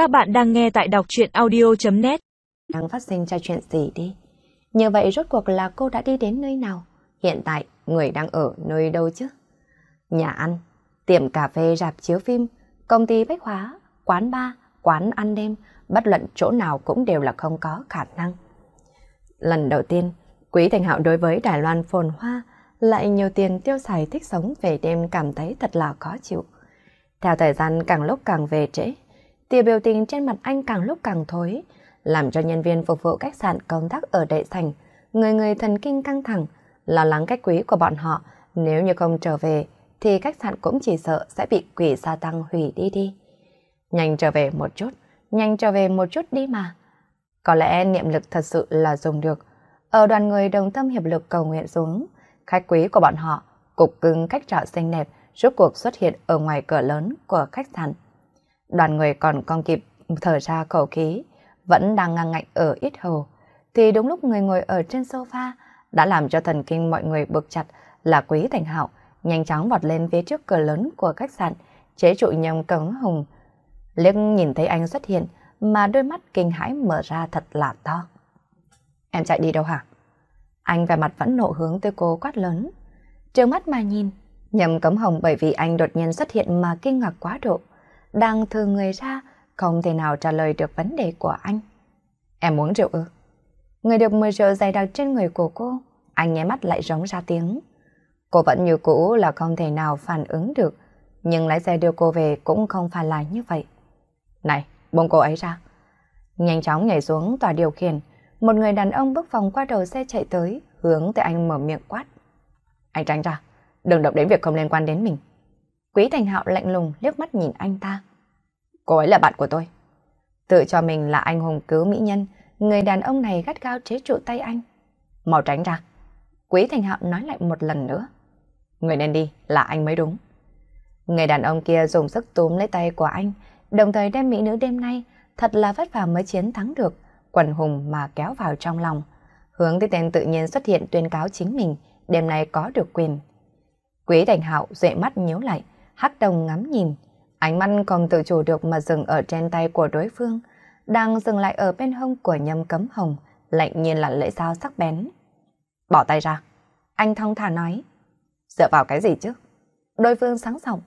Các bạn đang nghe tại đọc chuyện audio.net Đang phát sinh ra chuyện gì đi? Như vậy rốt cuộc là cô đã đi đến nơi nào? Hiện tại, người đang ở nơi đâu chứ? Nhà ăn, tiệm cà phê rạp chiếu phim, công ty bách hóa, quán bar, quán ăn đêm, bất luận chỗ nào cũng đều là không có khả năng. Lần đầu tiên, Quý Thành Hạo đối với Đài Loan phồn hoa lại nhiều tiền tiêu xài thích sống về đêm cảm thấy thật là khó chịu. Theo thời gian càng lúc càng về trễ, tia biểu tình trên mặt anh càng lúc càng thối, làm cho nhân viên phục vụ khách sạn công tác ở đại sành, người người thần kinh căng thẳng, lo lắng cách quý của bọn họ, nếu như không trở về thì khách sạn cũng chỉ sợ sẽ bị quỷ gia tăng hủy đi đi. Nhanh trở về một chút, nhanh trở về một chút đi mà. Có lẽ niệm lực thật sự là dùng được. Ở đoàn người đồng tâm hiệp lực cầu nguyện xuống, khách quý của bọn họ, cục cưng khách trọ xinh đẹp, rốt cuộc xuất hiện ở ngoài cửa lớn của khách sạn. Đoàn người còn con kịp thở ra khẩu khí, vẫn đang ngang ngạnh ở ít hầu. Thì đúng lúc người ngồi ở trên sofa đã làm cho thần kinh mọi người bực chặt là Quý Thành Hạo nhanh chóng vọt lên phía trước cửa lớn của khách sạn, chế trụ nhầm cống hùng. Liếc nhìn thấy anh xuất hiện mà đôi mắt kinh hãi mở ra thật là to. Em chạy đi đâu hả? Anh vẻ mặt vẫn nộ hướng tới cô quát lớn. Trường mắt mà nhìn, nhầm cấm hồng bởi vì anh đột nhiên xuất hiện mà kinh ngạc quá độ. Đang thừa người ra, không thể nào trả lời được vấn đề của anh. Em uống rượu ư? Người được mời rượu dày đặc trên người của cô, anh nháy mắt lại rống ra tiếng. Cô vẫn như cũ là không thể nào phản ứng được, nhưng lái xe đưa cô về cũng không phải là như vậy. Này, buông cô ấy ra. Nhanh chóng nhảy xuống tòa điều khiển, một người đàn ông bước vòng qua đầu xe chạy tới, hướng tới anh mở miệng quát. Anh tránh ra, đừng động đến việc không liên quan đến mình. Quý Thành Hạo lạnh lùng liếc mắt nhìn anh ta. Cô ấy là bạn của tôi. Tự cho mình là anh hùng cứu mỹ nhân, người đàn ông này gắt gao chế trụ tay anh. Mau tránh ra. Quý Thành Hạo nói lại một lần nữa. Người nên đi là anh mới đúng. Người đàn ông kia dùng sức túm lấy tay của anh, đồng thời đem mỹ nữ đêm nay thật là vất vả mới chiến thắng được, quần hùng mà kéo vào trong lòng. Hướng tới tên tự nhiên xuất hiện tuyên cáo chính mình, đêm nay có được quyền. Quý Thành Hạo dệ mắt nhíu lại, hắc đồng ngắm nhìn, ánh mắt còn tự chủ được mà dừng ở trên tay của đối phương, đang dừng lại ở bên hông của nhâm cấm hồng, lạnh nhiên là lưỡi dao sắc bén. Bỏ tay ra. Anh thong thả nói. Dựa vào cái gì chứ? Đối phương sáng giọng.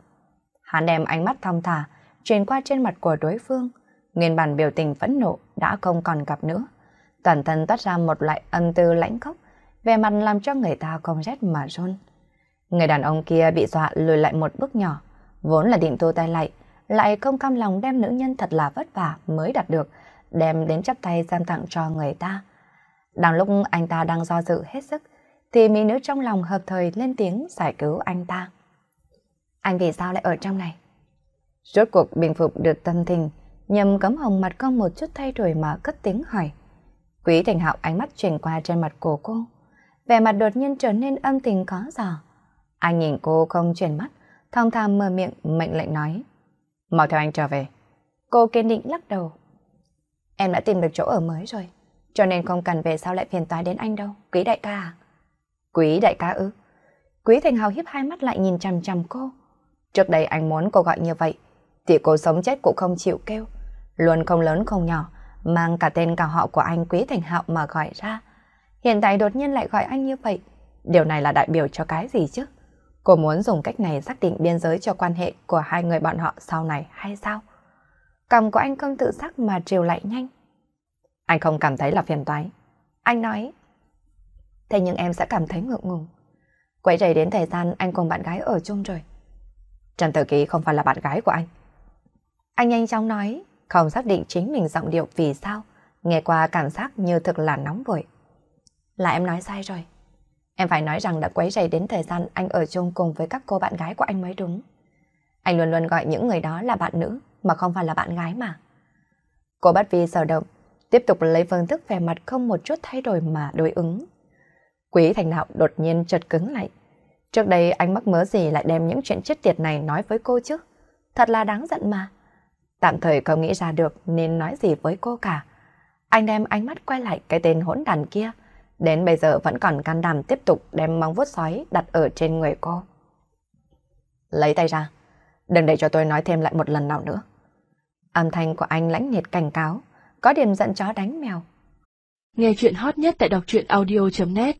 Hắn đem ánh mắt thong thả, truyền qua trên mặt của đối phương. Nguyên bản biểu tình phẫn nộ đã không còn gặp nữa. Toàn thân toát ra một loại âm tư lãnh khốc, về mặt làm cho người ta không rét mà run. Người đàn ông kia bị dọa lùi lại một bước nhỏ, vốn là định thu tay lại, lại không cam lòng đem nữ nhân thật là vất vả mới đạt được, đem đến chắp tay gian tặng cho người ta. Đang lúc anh ta đang do dự hết sức, thì mỹ nữ trong lòng hợp thời lên tiếng giải cứu anh ta. Anh vì sao lại ở trong này? Rốt cuộc bình phục được tâm tình, nhầm cấm hồng mặt con một chút thay đổi mà cất tiếng hỏi. Quý Thành Hạo ánh mắt chuyển qua trên mặt của cô, vẻ mặt đột nhiên trở nên âm tình có giò. Anh nhìn cô không chuyển mắt, thong thả mở miệng mệnh lệnh nói. Mau theo anh trở về. Cô kiên định lắc đầu. Em đã tìm được chỗ ở mới rồi, cho nên không cần về sao lại phiền toái đến anh đâu, quý đại ca à? Quý đại ca ư? Quý Thành Hào hiếp hai mắt lại nhìn chằm chằm cô. Trước đây anh muốn cô gọi như vậy, thì cô sống chết cũng không chịu kêu. Luôn không lớn không nhỏ, mang cả tên cả họ của anh Quý Thành Hạo mà gọi ra. Hiện tại đột nhiên lại gọi anh như vậy, điều này là đại biểu cho cái gì chứ? Cô muốn dùng cách này xác định biên giới cho quan hệ của hai người bọn họ sau này hay sao? Cầm của anh không tự sắc mà triều lại nhanh. Anh không cảm thấy là phiền toái. Anh nói, thế nhưng em sẽ cảm thấy ngượng ngùng. Quấy rầy đến thời gian anh cùng bạn gái ở chung rồi. Trần Tử Ký không phải là bạn gái của anh. Anh nhanh chóng nói, không xác định chính mình giọng điệu vì sao, nghe qua cảm giác như thực là nóng vội. Là em nói sai rồi. Em phải nói rằng đã quấy rầy đến thời gian anh ở chung cùng với các cô bạn gái của anh mới đúng. Anh luôn luôn gọi những người đó là bạn nữ, mà không phải là bạn gái mà. Cô bắt vi sở động, tiếp tục lấy phương thức vẻ mặt không một chút thay đổi mà đối ứng. Quý thành đạo đột nhiên chợt cứng lại. Trước đây anh mắc mớ gì lại đem những chuyện chết tiệt này nói với cô chứ? Thật là đáng giận mà. Tạm thời không nghĩ ra được nên nói gì với cô cả. Anh đem ánh mắt quay lại cái tên hỗn đàn kia. Đến bây giờ vẫn còn can đảm tiếp tục đem móng vuốt sói đặt ở trên người cô. Lấy tay ra. Đừng để cho tôi nói thêm lại một lần nào nữa. Âm thanh của anh lãnh nhiệt cảnh cáo, có điểm giận chó đánh mèo. Nghe chuyện hot nhất tại đọc truyện audio.net